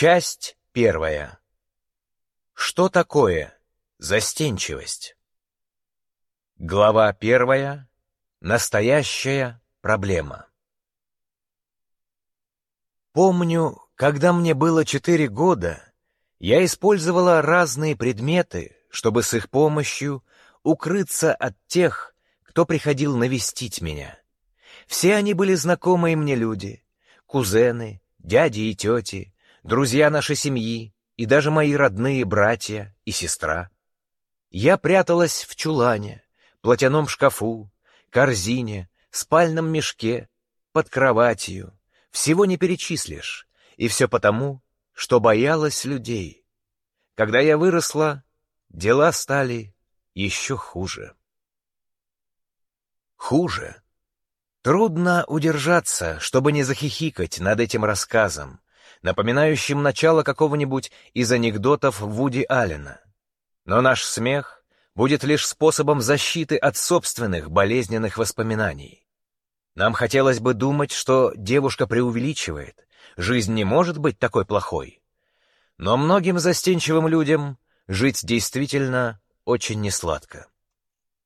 Часть первая. Что такое застенчивость? Глава первая. Настоящая проблема. Помню, когда мне было четыре года, я использовала разные предметы, чтобы с их помощью укрыться от тех, кто приходил навестить меня. Все они были знакомые мне люди, кузены, дяди и тети, друзья нашей семьи и даже мои родные братья и сестра. Я пряталась в чулане, платяном шкафу, корзине, спальном мешке, под кроватью. Всего не перечислишь, и все потому, что боялась людей. Когда я выросла, дела стали еще хуже. Хуже. Трудно удержаться, чтобы не захихикать над этим рассказом, напоминающим начало какого-нибудь из анекдотов Вуди Аллена. Но наш смех будет лишь способом защиты от собственных болезненных воспоминаний. Нам хотелось бы думать, что девушка преувеличивает, жизнь не может быть такой плохой. Но многим застенчивым людям жить действительно очень несладко.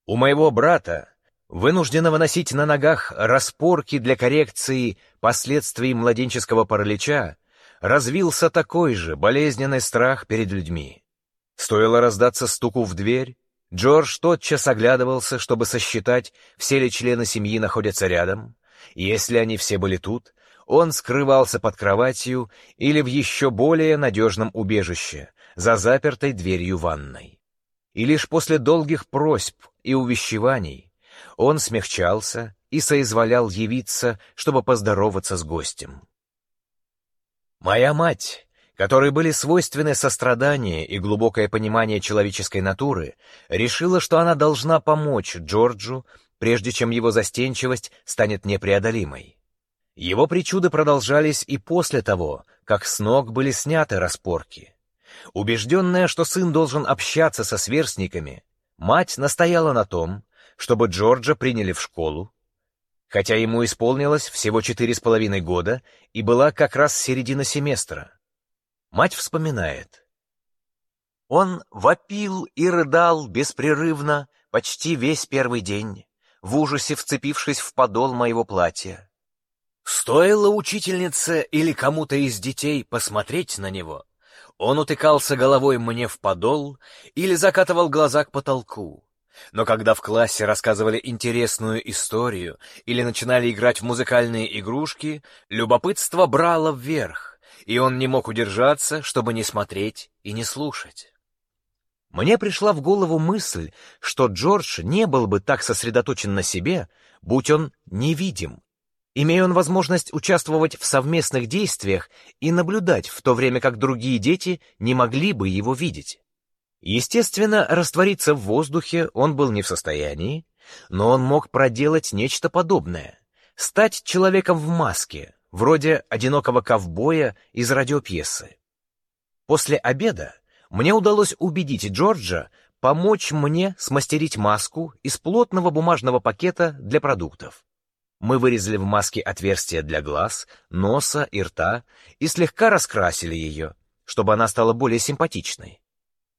У моего брата, вынужденного носить на ногах распорки для коррекции последствий младенческого паралича, развился такой же болезненный страх перед людьми. Стоило раздаться стуку в дверь, Джордж тотчас оглядывался, чтобы сосчитать, все ли члены семьи находятся рядом, и если они все были тут, он скрывался под кроватью или в еще более надежном убежище, за запертой дверью ванной. И лишь после долгих просьб и увещеваний он смягчался и соизволял явиться, чтобы поздороваться с гостем. Моя мать, которой были свойственны сострадание и глубокое понимание человеческой натуры, решила, что она должна помочь Джорджу, прежде чем его застенчивость станет непреодолимой. Его причуды продолжались и после того, как с ног были сняты распорки. Убежденная, что сын должен общаться со сверстниками, мать настояла на том, чтобы Джорджа приняли в школу, хотя ему исполнилось всего четыре с половиной года и была как раз середина семестра. Мать вспоминает. Он вопил и рыдал беспрерывно почти весь первый день, в ужасе вцепившись в подол моего платья. Стоило учительнице или кому-то из детей посмотреть на него, он утыкался головой мне в подол или закатывал глаза к потолку. Но когда в классе рассказывали интересную историю или начинали играть в музыкальные игрушки, любопытство брало вверх, и он не мог удержаться, чтобы не смотреть и не слушать. Мне пришла в голову мысль, что Джордж не был бы так сосредоточен на себе, будь он невидим. Имея он возможность участвовать в совместных действиях и наблюдать, в то время как другие дети не могли бы его видеть. Естественно, раствориться в воздухе он был не в состоянии, но он мог проделать нечто подобное — стать человеком в маске, вроде одинокого ковбоя из радиопьесы. После обеда мне удалось убедить Джорджа помочь мне смастерить маску из плотного бумажного пакета для продуктов. Мы вырезали в маске отверстия для глаз, носа и рта и слегка раскрасили ее, чтобы она стала более симпатичной.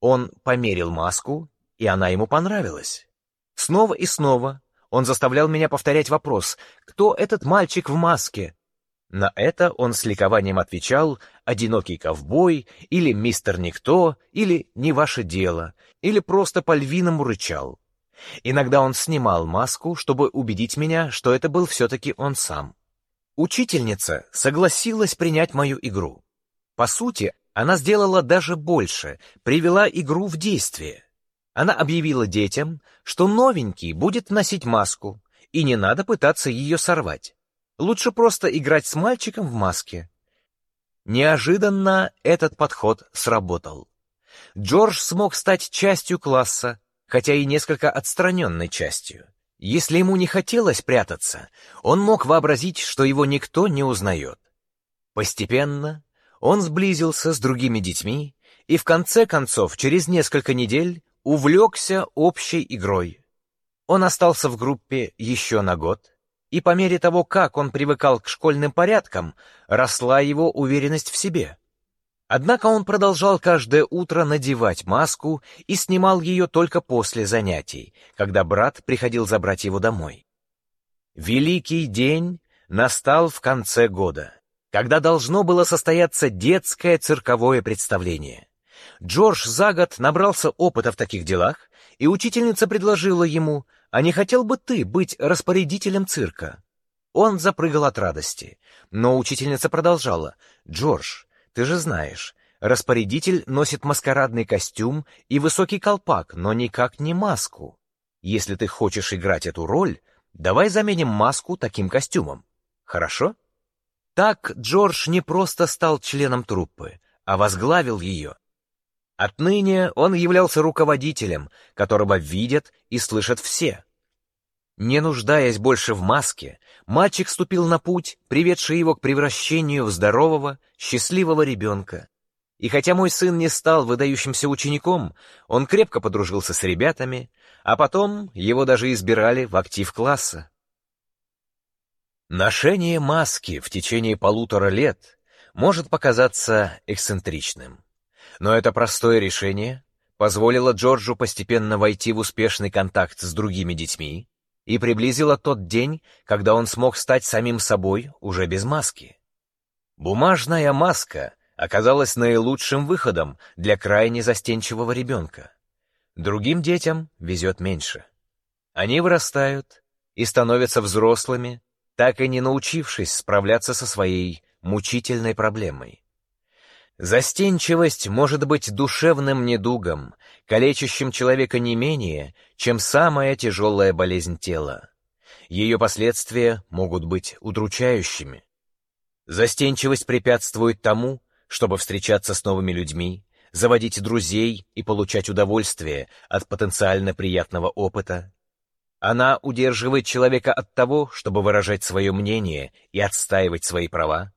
Он померил маску, и она ему понравилась. Снова и снова он заставлял меня повторять вопрос «Кто этот мальчик в маске?» На это он с ликованием отвечал «Одинокий ковбой» или «Мистер Никто» или «Не ваше дело» или просто по-львиному рычал. Иногда он снимал маску, чтобы убедить меня, что это был все-таки он сам. Учительница согласилась принять мою игру. По сути, она сделала даже больше, привела игру в действие. Она объявила детям, что новенький будет носить маску, и не надо пытаться ее сорвать. Лучше просто играть с мальчиком в маске. Неожиданно этот подход сработал. Джордж смог стать частью класса, хотя и несколько отстраненной частью. Если ему не хотелось прятаться, он мог вообразить, что его никто не узнает. Постепенно он сблизился с другими детьми и в конце концов через несколько недель увлекся общей игрой. Он остался в группе еще на год, и по мере того, как он привыкал к школьным порядкам, росла его уверенность в себе. Однако он продолжал каждое утро надевать маску и снимал ее только после занятий, когда брат приходил забрать его домой. Великий день настал в конце года, когда должно было состояться детское цирковое представление. Джордж за год набрался опыта в таких делах, и учительница предложила ему, а не хотел бы ты быть распорядителем цирка? Он запрыгал от радости, но учительница продолжала, «Джордж, ты же знаешь, распорядитель носит маскарадный костюм и высокий колпак, но никак не маску. Если ты хочешь играть эту роль, давай заменим маску таким костюмом. Хорошо? Так Джордж не просто стал членом труппы, а возглавил ее. Отныне он являлся руководителем, которого видят и слышат все. Не нуждаясь больше в маске, мальчик ступил на путь, приведший его к превращению в здорового, счастливого ребенка. И хотя мой сын не стал выдающимся учеником, он крепко подружился с ребятами, а потом его даже избирали в актив класса. Ношение маски в течение полутора лет может показаться эксцентричным. Но это простое решение позволило Джорджу постепенно войти в успешный контакт с другими детьми, и приблизило тот день, когда он смог стать самим собой уже без маски. Бумажная маска оказалась наилучшим выходом для крайне застенчивого ребенка. Другим детям везет меньше. Они вырастают и становятся взрослыми, так и не научившись справляться со своей мучительной проблемой. Застенчивость может быть душевным недугом, калечащим человека не менее, чем самая тяжелая болезнь тела. Ее последствия могут быть удручающими. Застенчивость препятствует тому, чтобы встречаться с новыми людьми, заводить друзей и получать удовольствие от потенциально приятного опыта. Она удерживает человека от того, чтобы выражать свое мнение и отстаивать свои права.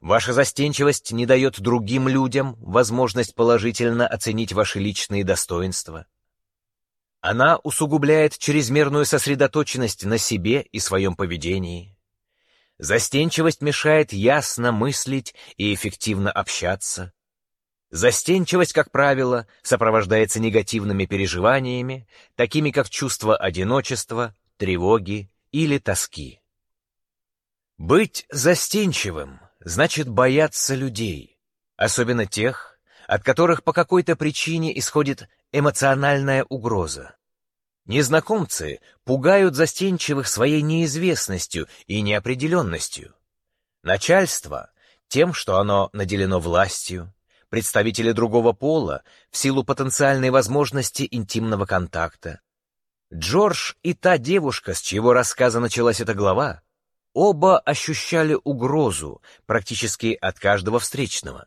Ваша застенчивость не дает другим людям возможность положительно оценить ваши личные достоинства. Она усугубляет чрезмерную сосредоточенность на себе и своем поведении. Застенчивость мешает ясно мыслить и эффективно общаться. Застенчивость, как правило, сопровождается негативными переживаниями, такими как чувство одиночества, тревоги или тоски. Быть застенчивым значит бояться людей, особенно тех, от которых по какой-то причине исходит эмоциональная угроза. Незнакомцы пугают застенчивых своей неизвестностью и неопределенностью. Начальство — тем, что оно наделено властью, представители другого пола в силу потенциальной возможности интимного контакта. Джордж и та девушка, с чьего рассказа началась эта глава, Оба ощущали угрозу практически от каждого встречного.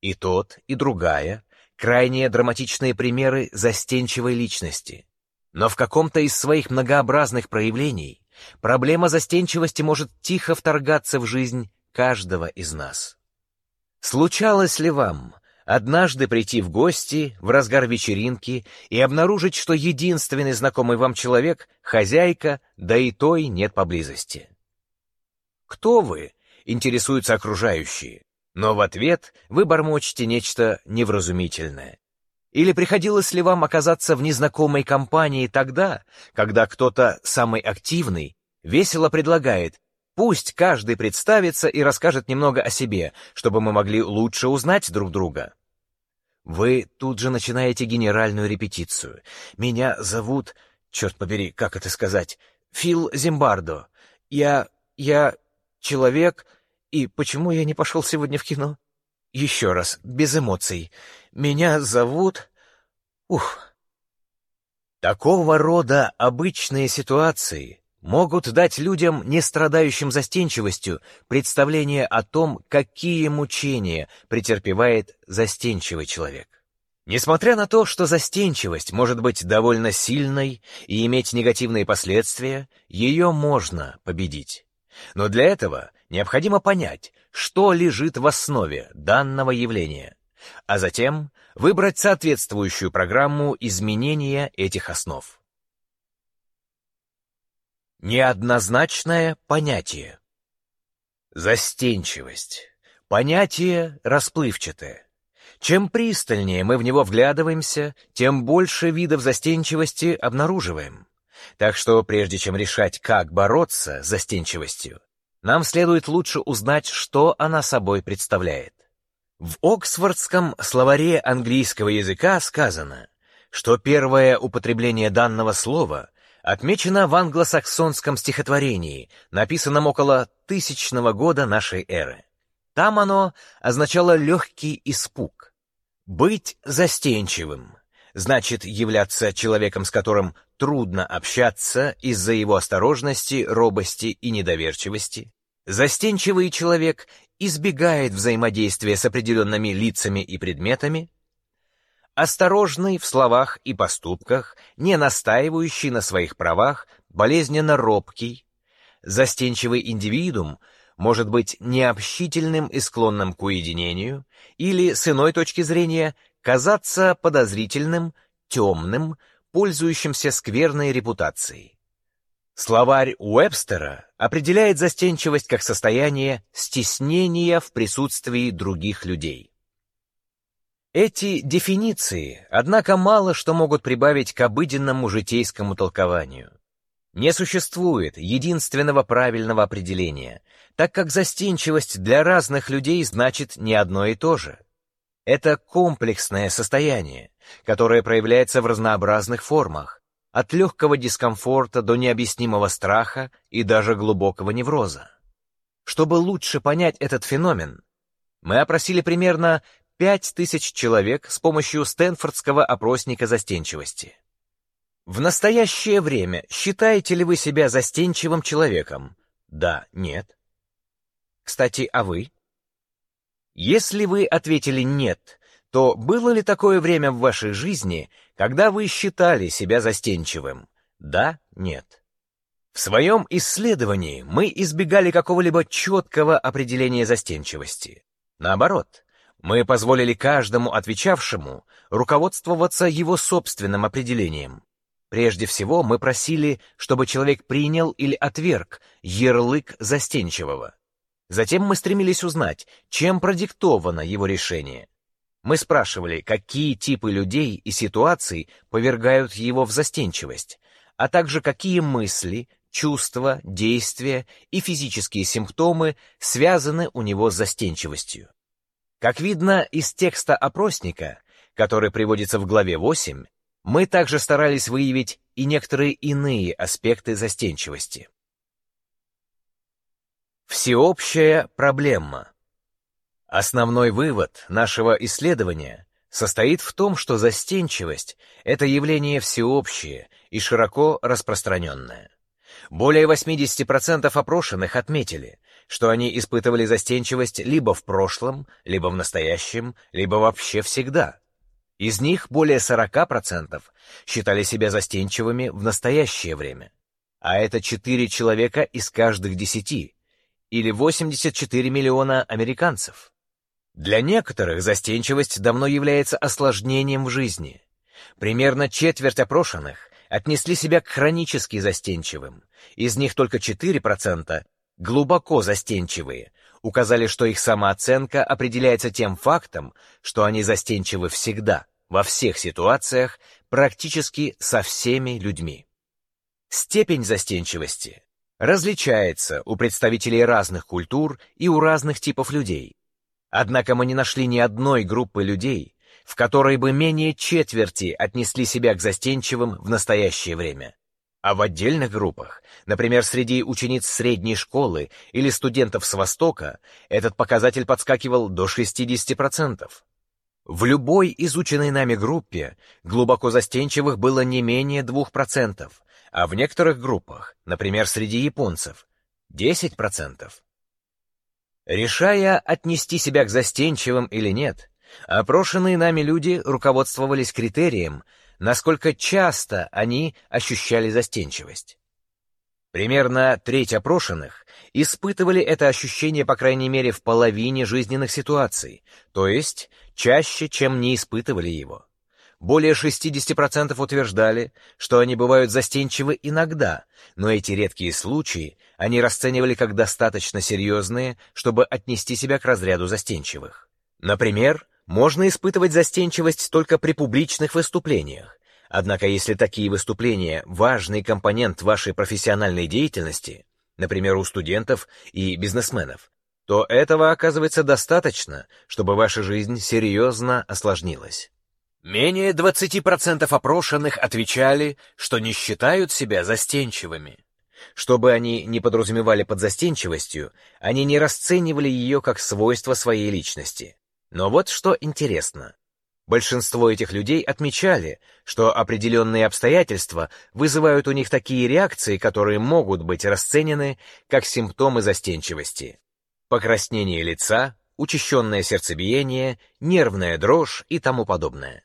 И тот, и другая — крайне драматичные примеры застенчивой личности. Но в каком-то из своих многообразных проявлений проблема застенчивости может тихо вторгаться в жизнь каждого из нас. Случалось ли вам однажды прийти в гости в разгар вечеринки и обнаружить, что единственный знакомый вам человек — хозяйка, да и той нет поблизости? «Кто вы?» — интересуются окружающие. Но в ответ вы бормочете нечто невразумительное. Или приходилось ли вам оказаться в незнакомой компании тогда, когда кто-то самый активный весело предлагает «пусть каждый представится и расскажет немного о себе, чтобы мы могли лучше узнать друг друга». Вы тут же начинаете генеральную репетицию. «Меня зовут...» черт побери, как это сказать? Фил Зимбардо. Я... я человек, и почему я не пошел сегодня в кино? Еще раз, без эмоций. Меня зовут... Ух. Такого рода обычные ситуации могут дать людям, не страдающим застенчивостью, представление о том, какие мучения претерпевает застенчивый человек. Несмотря на то, что застенчивость может быть довольно сильной и иметь негативные последствия, ее можно победить. Но для этого необходимо понять, что лежит в основе данного явления, а затем выбрать соответствующую программу изменения этих основ. Неоднозначное понятие. Застенчивость. Понятие расплывчатое. Чем пристальнее мы в него вглядываемся, тем больше видов застенчивости обнаруживаем. Так что прежде чем решать, как бороться с застенчивостью, нам следует лучше узнать, что она собой представляет. В Оксфордском словаре английского языка сказано, что первое употребление данного слова отмечено в англосаксонском стихотворении, написанном около тысячного года нашей эры. Там оно означало легкий испуг. Быть застенчивым значит являться человеком, с которым трудно общаться из-за его осторожности, робости и недоверчивости. Застенчивый человек избегает взаимодействия с определенными лицами и предметами, осторожный в словах и поступках, не настаивающий на своих правах, болезненно робкий, застенчивый индивидуум может быть необщительным и склонным к уединению, или, с иной точки зрения, казаться подозрительным, темным, пользующимся скверной репутацией. Словарь Уэбстера определяет застенчивость как состояние стеснения в присутствии других людей. Эти дефиниции, однако, мало что могут прибавить к обыденному житейскому толкованию. Не существует единственного правильного определения, так как застенчивость для разных людей значит не одно и то же. Это комплексное состояние, которое проявляется в разнообразных формах, от легкого дискомфорта до необъяснимого страха и даже глубокого невроза. Чтобы лучше понять этот феномен, мы опросили примерно 5000 человек с помощью Стэнфордского опросника застенчивости. В настоящее время считаете ли вы себя застенчивым человеком? Да, нет. Кстати, а вы? Если вы ответили «нет», то было ли такое время в вашей жизни, когда вы считали себя застенчивым? Да, нет. В своем исследовании мы избегали какого-либо четкого определения застенчивости. Наоборот, мы позволили каждому отвечавшему руководствоваться его собственным определением. Прежде всего, мы просили, чтобы человек принял или отверг ярлык застенчивого. Затем мы стремились узнать, чем продиктовано его решение. Мы спрашивали, какие типы людей и ситуаций повергают его в застенчивость, а также какие мысли, чувства, действия и физические симптомы связаны у него с застенчивостью. Как видно из текста опросника, который приводится в главе 8, мы также старались выявить и некоторые иные аспекты застенчивости. Всеобщая проблема. Основной вывод нашего исследования состоит в том, что застенчивость — это явление всеобщее и широко распространенное. Более 80% опрошенных отметили, что они испытывали застенчивость либо в прошлом, либо в настоящем, либо вообще всегда. Из них более 40% считали себя застенчивыми в настоящее время. А это 4 человека из каждых 10, или 84 миллиона американцев. Для некоторых застенчивость давно является осложнением в жизни. Примерно четверть опрошенных отнесли себя к хронически застенчивым. Из них только 4% глубоко застенчивые, указали, что их самооценка определяется тем фактом, что они застенчивы всегда во всех ситуациях, практически со всеми людьми. Степень застенчивости различается у представителей разных культур и у разных типов людей. Однако мы не нашли ни одной группы людей, в которой бы менее четверти отнесли себя к застенчивым в настоящее время. А в отдельных группах, например, среди учениц средней школы или студентов с Востока, этот показатель подскакивал до 60%. В любой изученной нами группе глубоко застенчивых было не менее 2%, а в некоторых группах, например, среди японцев, 10%. Решая, отнести себя к застенчивым или нет, опрошенные нами люди руководствовались критерием, насколько часто они ощущали застенчивость. Примерно треть опрошенных испытывали это ощущение, по крайней мере, в половине жизненных ситуаций, то есть чаще, чем не испытывали его. Более 60% утверждали, что они бывают застенчивы иногда, но эти редкие случаи они расценивали как достаточно серьезные, чтобы отнести себя к разряду застенчивых. Например, можно испытывать застенчивость только при публичных выступлениях. Однако если такие выступления – важный компонент вашей профессиональной деятельности, например, у студентов и бизнесменов, то этого оказывается достаточно, чтобы ваша жизнь серьезно осложнилась. Менее 20% опрошенных отвечали, что не считают себя застенчивыми. Что бы они ни подразумевали под застенчивостью, они не расценивали ее как свойство своей личности. Но вот что интересно. Большинство этих людей отмечали, что определенные обстоятельства вызывают у них такие реакции, которые могут быть расценены как симптомы застенчивости. Покраснение лица, учащенное сердцебиение, нервная дрожь и тому подобное.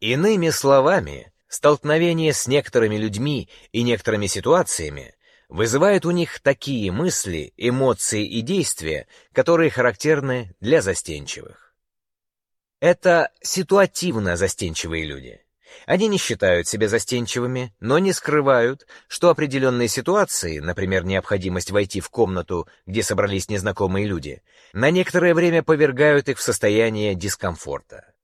Иными словами, столкновение с некоторыми людьми и некоторыми ситуациями вызывает у них такие мысли, эмоции и действия, которые характерны для застенчивых. Это ситуативно застенчивые люди. Они не считают себя застенчивыми, но не скрывают, что определенные ситуации, например, необходимость войти в комнату, где собрались незнакомые люди, на некоторое время повергают их в состояние дискомфорта.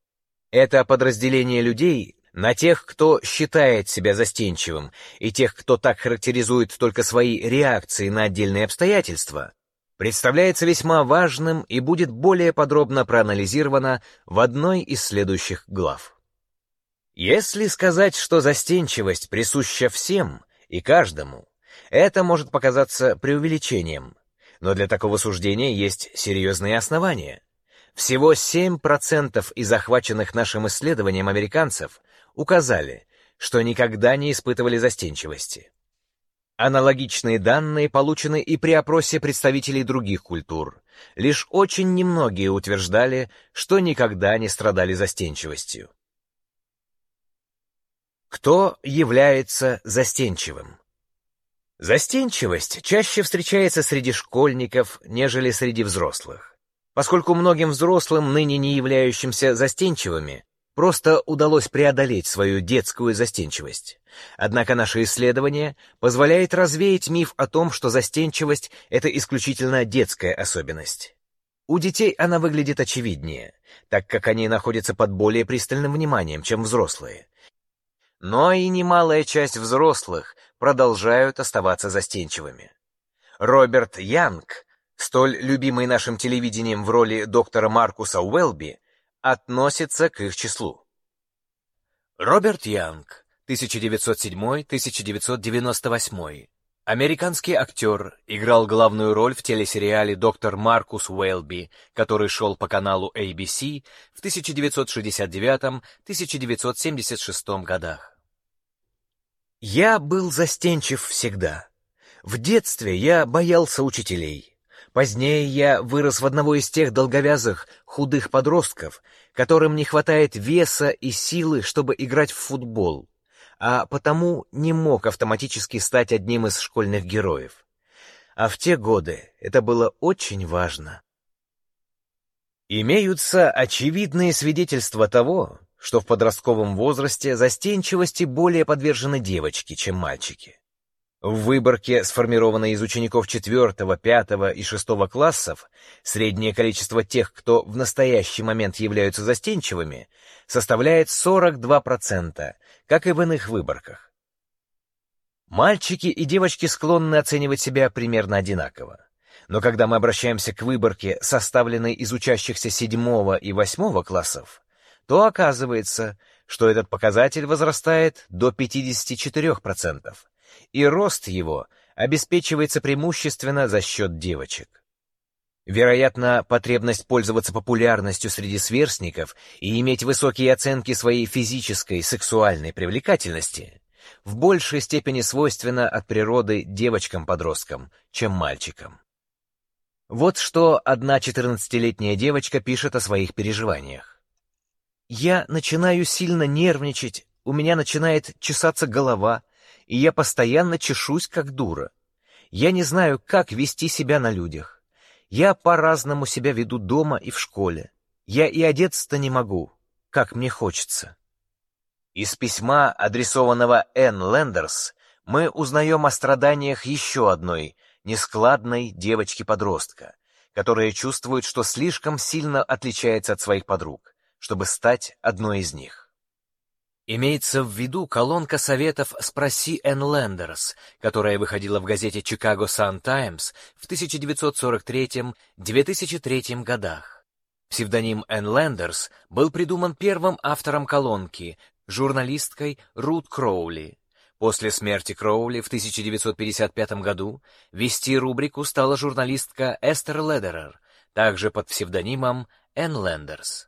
Это подразделение людей на тех, кто считает себя застенчивым, и тех, кто так характеризует только свои реакции на отдельные обстоятельства, представляется весьма важным и будет более подробно проанализировано в одной из следующих глав. Если сказать, что застенчивость присуща всем и каждому, это может показаться преувеличением, но для такого суждения есть серьезные основания. Всего 7% из захваченных нашим исследованием американцев указали, что никогда не испытывали застенчивости. Аналогичные данные получены и при опросе представителей других культур. Лишь очень немногие утверждали, что никогда не страдали застенчивостью. Кто является застенчивым? Застенчивость чаще встречается среди школьников, нежели среди взрослых. Поскольку многим взрослым, ныне не являющимся застенчивыми, просто удалось преодолеть свою детскую застенчивость. Однако наше исследование позволяет развеять миф о том, что застенчивость — это исключительно детская особенность. У детей она выглядит очевиднее, так как они находятся под более пристальным вниманием, чем взрослые. Но и немалая часть взрослых продолжают оставаться застенчивыми. Роберт Янг, столь любимый нашим телевидением в роли доктора Маркуса Уэлби, относится к их числу. Роберт Янг, 1907-1998, американский актер, играл главную роль в телесериале «Доктор Маркус Уэлби», который шел по каналу ABC в 1969-1976 годах. Я был застенчив всегда. В детстве я боялся учителей. Позднее я вырос в одного из тех долговязых, худых подростков, которым не хватает веса и силы, чтобы играть в футбол, а потому не мог автоматически стать одним из школьных героев. А в те годы это было очень важно. Имеются очевидные свидетельства того, что в подростковом возрасте застенчивости более подвержены девочки, чем мальчики. В выборке, сформированной из учеников 4, 5 и 6 классов, среднее количество тех, кто в настоящий момент являются застенчивыми, составляет 42%, как и в иных выборках. Мальчики и девочки склонны оценивать себя примерно одинаково. Но когда мы обращаемся к выборке, составленной из учащихся 7 и 8 классов, то оказывается, что этот показатель возрастает до 54%, и рост его обеспечивается преимущественно за счет девочек. Вероятно, потребность пользоваться популярностью среди сверстников и иметь высокие оценки своей физической, сексуальной привлекательности в большей степени свойственна от природы девочкам-подросткам, чем мальчикам. Вот что одна 14-летняя девочка пишет о своих переживаниях. «Я начинаю сильно нервничать, у меня начинает чесаться голова, и я постоянно чешусь, как дура. Я не знаю, как вести себя на людях. Я по-разному себя веду дома и в школе. Я и одеться-то не могу, как мне хочется. Из письма, адресованного Энн Лендерс, мы узнаем о страданиях еще одной, нескладной девочки-подростка, которая чувствует, что слишком сильно отличается от своих подруг, чтобы стать одной из них. Имеется в виду колонка советов «Спроси Энн Лендерс», которая выходила в газете «Чикаго Сан Таймс» в 1943-2003 годах. Псевдоним Энн Лендерс был придуман первым автором колонки, журналисткой Рут Кроули. После смерти Кроули в 1955 году вести рубрику стала журналистка Эстер Ледерер, также под псевдонимом Энн Лендерс.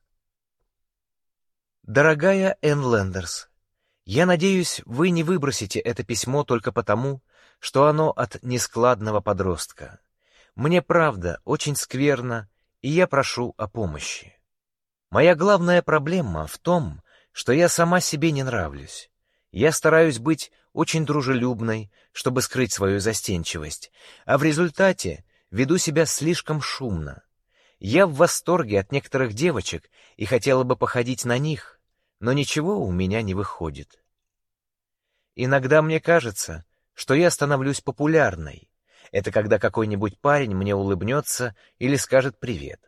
Дорогая Энн Лендерс, я надеюсь, вы не выбросите это письмо только потому, что оно от нескладного подростка. Мне правда очень скверно, и я прошу о помощи. Моя главная проблема в том, что я сама себе не нравлюсь. Я стараюсь быть очень дружелюбной, чтобы скрыть свою застенчивость, а в результате веду себя слишком шумно. Я в восторге от некоторых девочек и хотела бы походить на них, но ничего у меня не выходит. Иногда мне кажется, что я становлюсь популярной. Это когда какой-нибудь парень мне улыбнется или скажет привет.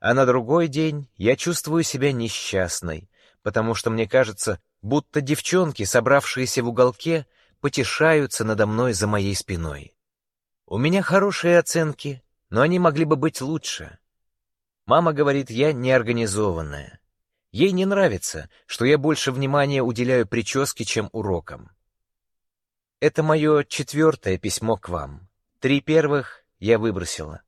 А на другой день я чувствую себя несчастной, потому что мне кажется, будто девчонки, собравшиеся в уголке, потешаются надо мной за моей спиной. У меня хорошие оценки, но они могли бы быть лучше. Мама говорит, я неорганизованная. Ей не нравится, что я больше внимания уделяю прическе, чем урокам. Это мое четвертое письмо к вам. Три первых я выбросила.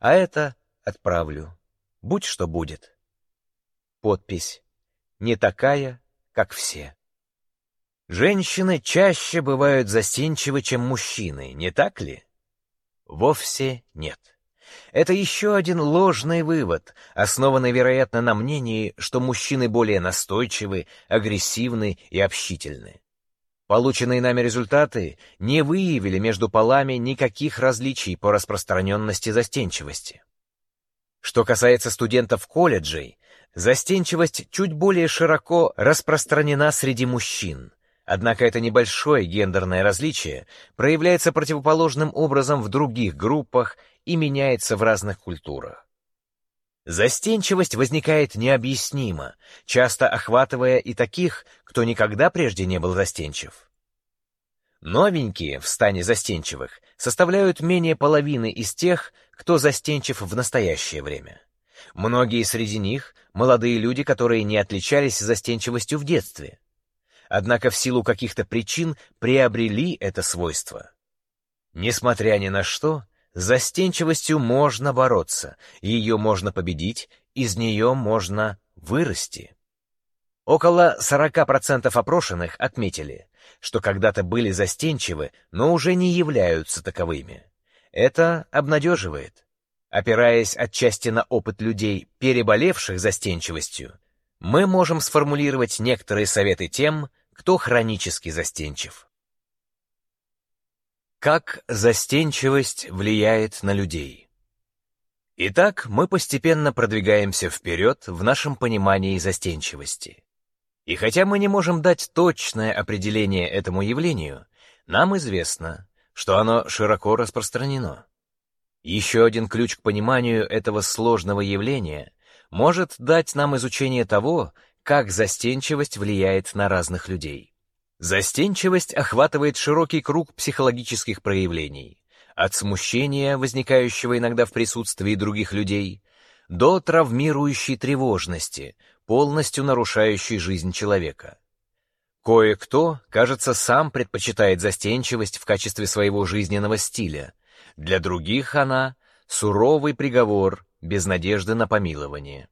А это отправлю. Будь что будет. Подпись. Не такая, как все. Женщины чаще бывают застенчивы, чем мужчины, не так ли? Вовсе нет. Это еще один ложный вывод, основанный, вероятно, на мнении, что мужчины более настойчивы, агрессивны и общительны. Полученные нами результаты не выявили между полами никаких различий по распространенности застенчивости. Что касается студентов колледжей, Застенчивость чуть более широко распространена среди мужчин. Однако это небольшое гендерное различие проявляется противоположным образом в других группах и меняется в разных культурах. Застенчивость возникает необъяснимо, часто охватывая и таких, кто никогда прежде не был застенчив. Новенькие в стане застенчивых составляют менее половины из тех, кто застенчив в настоящее время. Многие среди них — молодые люди, которые не отличались застенчивостью в детстве. Однако в силу каких-то причин приобрели это свойство. Несмотря ни на что, застенчивостью можно бороться, ее можно победить, из нее можно вырасти. Около 40% опрошенных отметили, что когда-то были застенчивы, но уже не являются таковыми. Это обнадеживает. Опираясь отчасти на опыт людей, переболевших застенчивостью, мы можем сформулировать некоторые советы тем, кто хронически застенчив. Как застенчивость влияет на людей? Итак, мы постепенно продвигаемся вперед в нашем понимании застенчивости. И хотя мы не можем дать точное определение этому явлению, нам известно, что оно широко распространено. Еще один ключ к пониманию этого сложного явления может дать нам изучение того, как застенчивость влияет на разных людей. Застенчивость охватывает широкий круг психологических проявлений, от смущения, возникающего иногда в присутствии других людей, до травмирующей тревожности, полностью нарушающей жизнь человека. Кое-кто, кажется, сам предпочитает застенчивость в качестве своего жизненного стиля, для других она — суровый приговор, без надежды на помилование.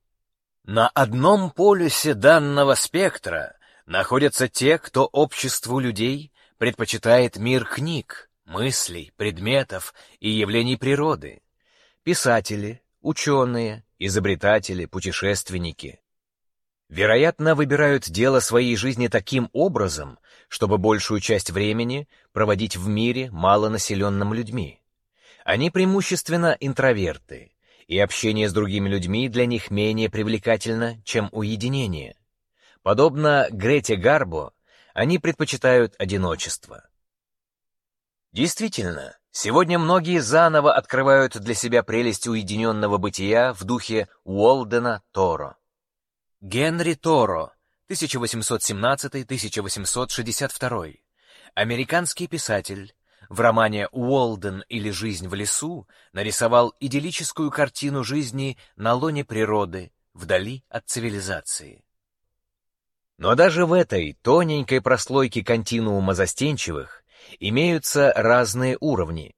На одном полюсе данного спектра находятся те, кто обществу людей предпочитает мир книг, мыслей, предметов и явлений природы. Писатели, ученые, изобретатели, путешественники. Вероятно, выбирают дело своей жизни таким образом, чтобы большую часть времени проводить в мире, малонаселенном людьми. Они преимущественно интроверты, и общение с другими людьми для них менее привлекательно, чем уединение. Подобно Грете Гарбо, они предпочитают одиночество. Действительно, сегодня многие заново открывают для себя прелесть уединенного бытия в духе Уолдена Торо. Генри Торо, 1817-1862, американский писатель, в романе «Уолден» или «Жизнь в лесу» нарисовал идиллическую картину жизни на лоне природы, вдали от цивилизации. Но даже в этой тоненькой прослойке континуума застенчивых имеются разные уровни,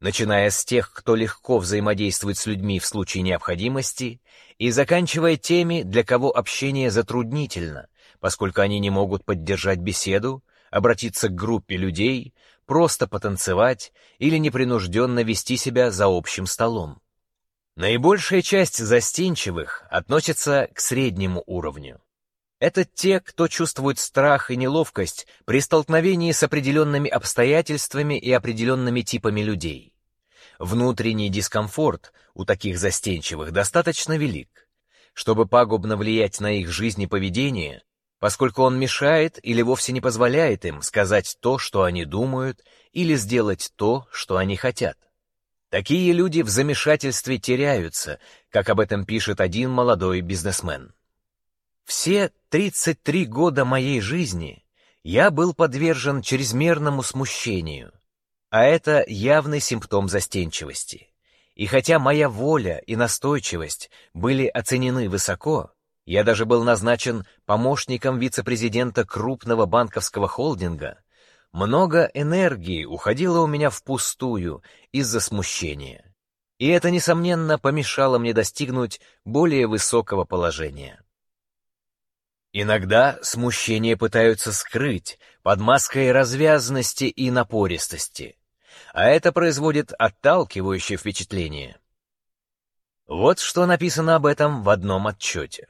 начиная с тех, кто легко взаимодействует с людьми в случае необходимости, и заканчивая теми, для кого общение затруднительно, поскольку они не могут поддержать беседу, обратиться к группе людей, просто потанцевать или непринужденно вести себя за общим столом. Наибольшая часть застенчивых относится к среднему уровню. Это те, кто чувствует страх и неловкость при столкновении с определенными обстоятельствами и определенными типами людей. Внутренний дискомфорт у таких застенчивых достаточно велик. Чтобы пагубно влиять на их жизнь и поведение, поскольку он мешает или вовсе не позволяет им сказать то, что они думают, или сделать то, что они хотят. Такие люди в замешательстве теряются, как об этом пишет один молодой бизнесмен. Все 33 года моей жизни я был подвержен чрезмерному смущению, а это явный симптом застенчивости. И хотя моя воля и настойчивость были оценены высоко, я даже был назначен помощником вице-президента крупного банковского холдинга, много энергии уходило у меня впустую из-за смущения. И это, несомненно, помешало мне достигнуть более высокого положения. Иногда смущение пытаются скрыть под маской развязности и напористости, а это производит отталкивающее впечатление. Вот что написано об этом в одном отчете.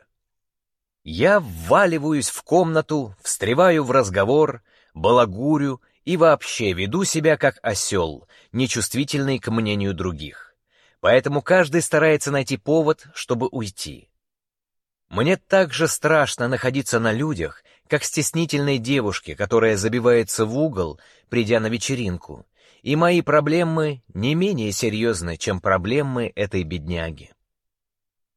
Я вваливаюсь в комнату, встреваю в разговор, балагурю и вообще веду себя как осел, нечувствительный к мнению других. Поэтому каждый старается найти повод, чтобы уйти. Мне так же страшно находиться на людях, как стеснительной девушке, которая забивается в угол, придя на вечеринку, и мои проблемы не менее серьезны, чем проблемы этой бедняги.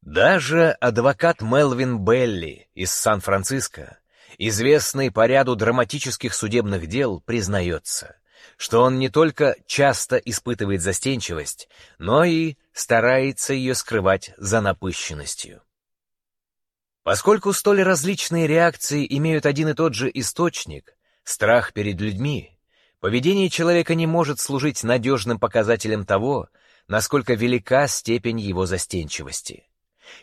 Даже адвокат Мелвин Белли из Сан-Франциско, известный по ряду драматических судебных дел, признается, что он не только часто испытывает застенчивость, но и старается ее скрывать за напыщенностью. Поскольку столь различные реакции имеют один и тот же источник — страх перед людьми, поведение человека не может служить надежным показателем того, насколько велика степень его застенчивости.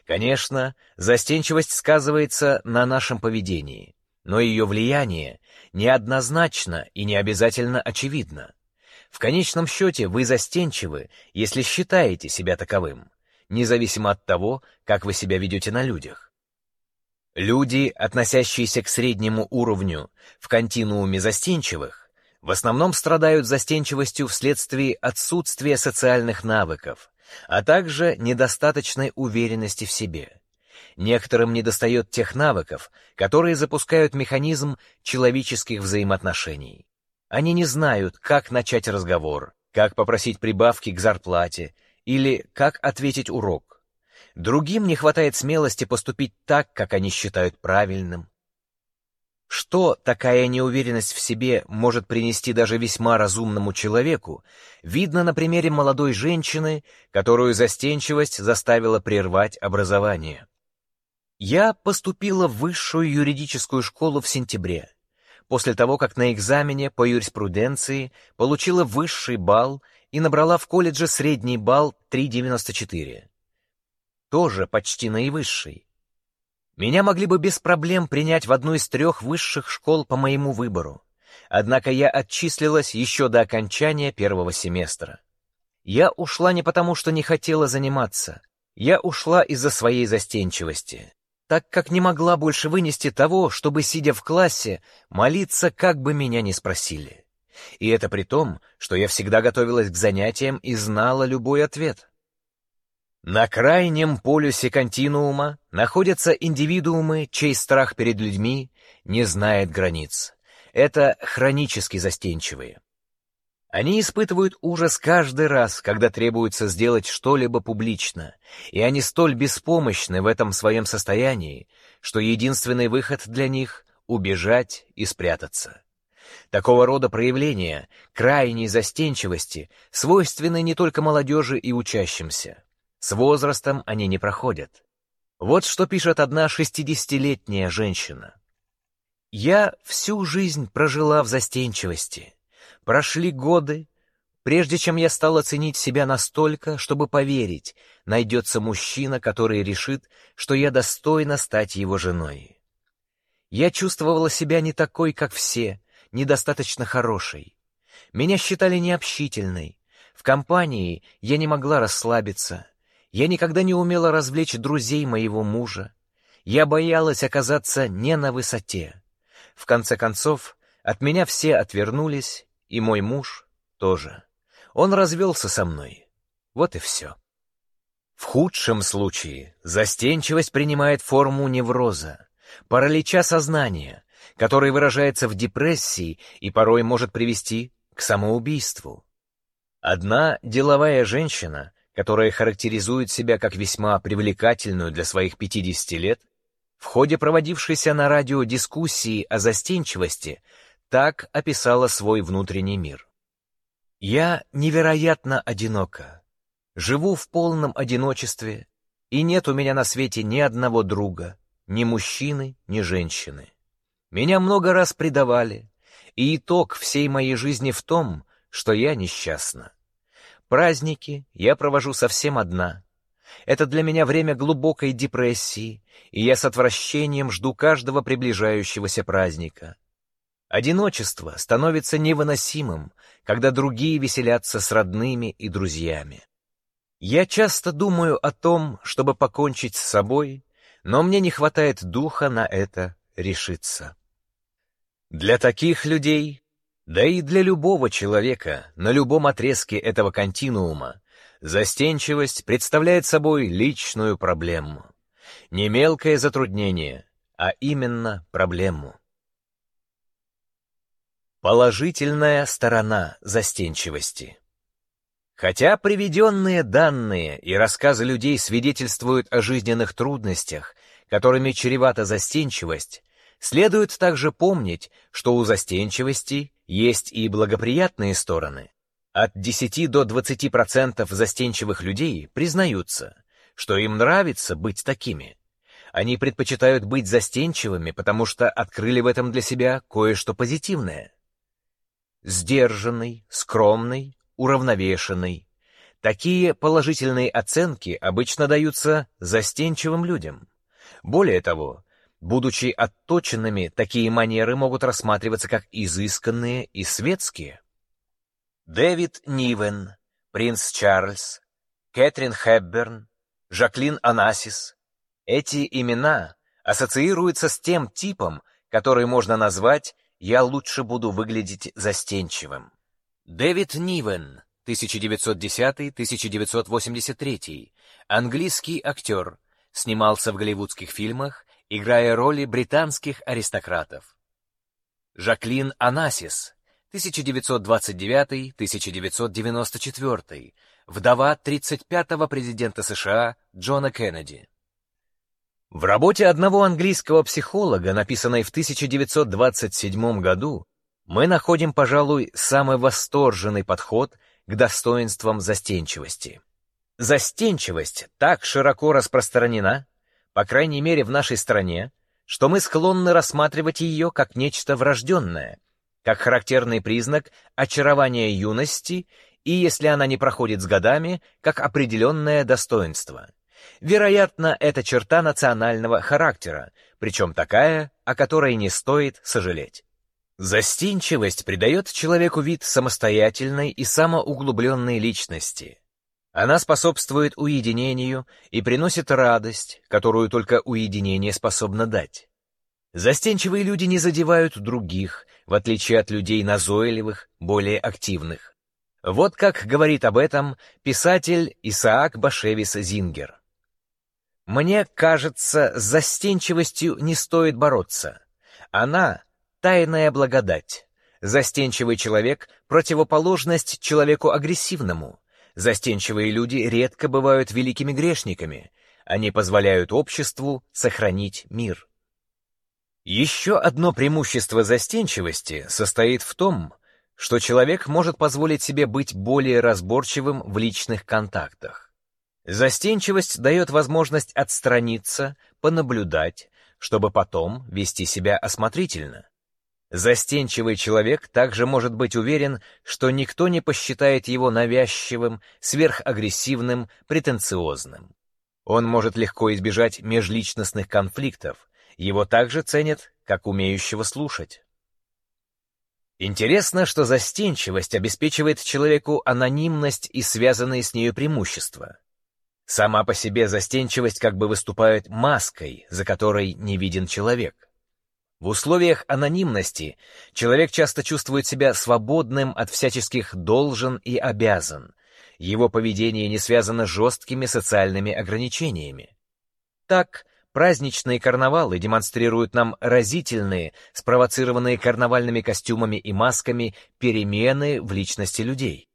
Конечно, застенчивость сказывается на нашем поведении, но ее влияние неоднозначно и не обязательно очевидно. В конечном счете вы застенчивы, если считаете себя таковым, независимо от того, как вы себя ведете на людях. Люди, относящиеся к среднему уровню в континууме застенчивых, в основном страдают застенчивостью вследствие отсутствия социальных навыков, а также недостаточной уверенности в себе. Некоторым недостает тех навыков, которые запускают механизм человеческих взаимоотношений. Они не знают, как начать разговор, как попросить прибавки к зарплате или как ответить урок. Другим не хватает смелости поступить так, как они считают правильным. Что такая неуверенность в себе может принести даже весьма разумному человеку, видно на примере молодой женщины, которую застенчивость заставила прервать образование. Я поступила в высшую юридическую школу в сентябре, после того, как на экзамене по юриспруденции получила высший балл и набрала в колледже средний балл 3,94 тоже почти наивысший. Меня могли бы без проблем принять в одну из трех высших школ по моему выбору. Однако я отчислилась еще до окончания первого семестра. Я ушла не потому, что не хотела заниматься. Я ушла из-за своей застенчивости, так как не могла больше вынести того, чтобы, сидя в классе, молиться, как бы меня ни спросили. И это при том, что я всегда готовилась к занятиям и знала любой ответ. На крайнем полюсе континуума находятся индивидуумы, чей страх перед людьми не знает границ. Это хронически застенчивые. Они испытывают ужас каждый раз, когда требуется сделать что-либо публично, и они столь беспомощны в этом своем состоянии, что единственный выход для них — убежать и спрятаться. Такого рода проявления крайней застенчивости свойственны не только молодежи и учащимся. С возрастом они не проходят. Вот что пишет одна шестидесятилетняя женщина. «Я всю жизнь прожила в застенчивости. Прошли годы, прежде чем я стала ценить себя настолько, чтобы поверить, найдется мужчина, который решит, что я достойна стать его женой. Я чувствовала себя не такой, как все, недостаточно хорошей. Меня считали необщительной. В компании я не могла расслабиться. Я никогда не умела развлечь друзей моего мужа. Я боялась оказаться не на высоте. В конце концов, от меня все отвернулись, и мой муж тоже. Он развелся со мной. Вот и все. В худшем случае застенчивость принимает форму невроза, паралича сознания, который выражается в депрессии и порой может привести к самоубийству. Одна деловая женщина, которая характеризует себя как весьма привлекательную для своих 50 лет, в ходе проводившейся на радио дискуссии о застенчивости так описала свой внутренний мир. «Я невероятно одинока. Живу в полном одиночестве, и нет у меня на свете ни одного друга, ни мужчины, ни женщины. Меня много раз предавали, и итог всей моей жизни в том, что я несчастна. Праздники я провожу совсем одна. Это для меня время глубокой депрессии, и я с отвращением жду каждого приближающегося праздника. Одиночество становится невыносимым, когда другие веселятся с родными и друзьями. Я часто думаю о том, чтобы покончить с собой, но мне не хватает духа на это решиться. Для таких людей, да и для любого человека на любом отрезке этого континуума, застенчивость представляет собой личную проблему. Не мелкое затруднение, а именно проблему. Положительная сторона застенчивости. Хотя приведенные данные и рассказы людей свидетельствуют о жизненных трудностях, которыми чревата застенчивость, следует также помнить, что у застенчивости есть и благоприятные стороны. От 10 до 20% застенчивых людей признаются, что им нравится быть такими. Они предпочитают быть застенчивыми, потому что открыли в этом для себя кое-что позитивное сдержанный, скромный, уравновешенный. Такие положительные оценки обычно даются застенчивым людям. Более того, будучи отточенными, такие манеры могут рассматриваться как изысканные и светские. Дэвид Нивен, принц Чарльз, Кэтрин Хепберн, Жаклин Анасис. Эти имена ассоциируются с тем типом, который можно назвать я лучше буду выглядеть застенчивым. Дэвид Нивен, 1910-1983, английский актер, снимался в голливудских фильмах, играя роли британских аристократов. Жаклин Анасис, 1929-1994, вдова 35-го президента США Джона Кеннеди. В работе одного английского психолога, написанной в 1927 году, мы находим, пожалуй, самый восторженный подход к достоинствам застенчивости. Застенчивость так широко распространена, по крайней мере в нашей стране, что мы склонны рассматривать ее как нечто врожденное, как характерный признак очарования юности и, если она не проходит с годами, как определенное достоинство — Вероятно, это черта национального характера, причем такая, о которой не стоит сожалеть. Застенчивость придает человеку вид самостоятельной и самоуглубленной личности. Она способствует уединению и приносит радость, которую только уединение способно дать. Застенчивые люди не задевают других, в отличие от людей назойливых, более активных. Вот как говорит об этом писатель Исаак Башевис Зингер. Мне кажется, с застенчивостью не стоит бороться. Она — тайная благодать. Застенчивый человек — противоположность человеку агрессивному. Застенчивые люди редко бывают великими грешниками. Они позволяют обществу сохранить мир. Еще одно преимущество застенчивости состоит в том, что человек может позволить себе быть более разборчивым в личных контактах. Застенчивость дает возможность отстраниться, понаблюдать, чтобы потом вести себя осмотрительно. Застенчивый человек также может быть уверен, что никто не посчитает его навязчивым, сверхагрессивным, претенциозным. Он может легко избежать межличностных конфликтов, его также ценят как умеющего слушать. Интересно, что застенчивость обеспечивает человеку анонимность и связанные с нею преимущества. Сама по себе застенчивость как бы выступает маской, за которой не виден человек. В условиях анонимности человек часто чувствует себя свободным от всяческих «должен» и «обязан». Его поведение не связано жесткими социальными ограничениями. Так, праздничные карнавалы демонстрируют нам разительные, спровоцированные карнавальными костюмами и масками, перемены в личности людей.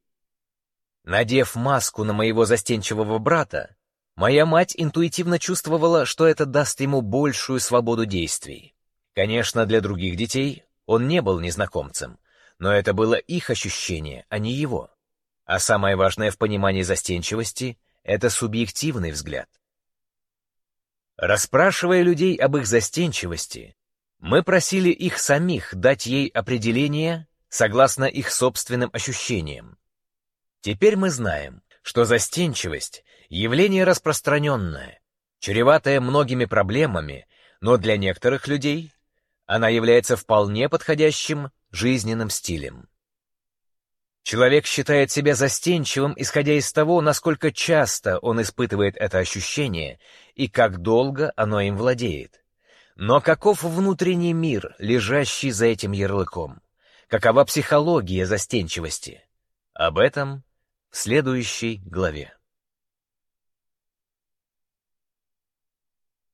Надев маску на моего застенчивого брата, моя мать интуитивно чувствовала, что это даст ему большую свободу действий. Конечно, для других детей он не был незнакомцем, но это было их ощущение, а не его. А самое важное в понимании застенчивости — это субъективный взгляд. Расспрашивая людей об их застенчивости, мы просили их самих дать ей определение согласно их собственным ощущениям. Теперь мы знаем, что застенчивость — явление распространенное, чреватое многими проблемами, но для некоторых людей она является вполне подходящим жизненным стилем. Человек считает себя застенчивым, исходя из того, насколько часто он испытывает это ощущение и как долго оно им владеет. Но каков внутренний мир, лежащий за этим ярлыком? Какова психология застенчивости? Об этом в следующей главе.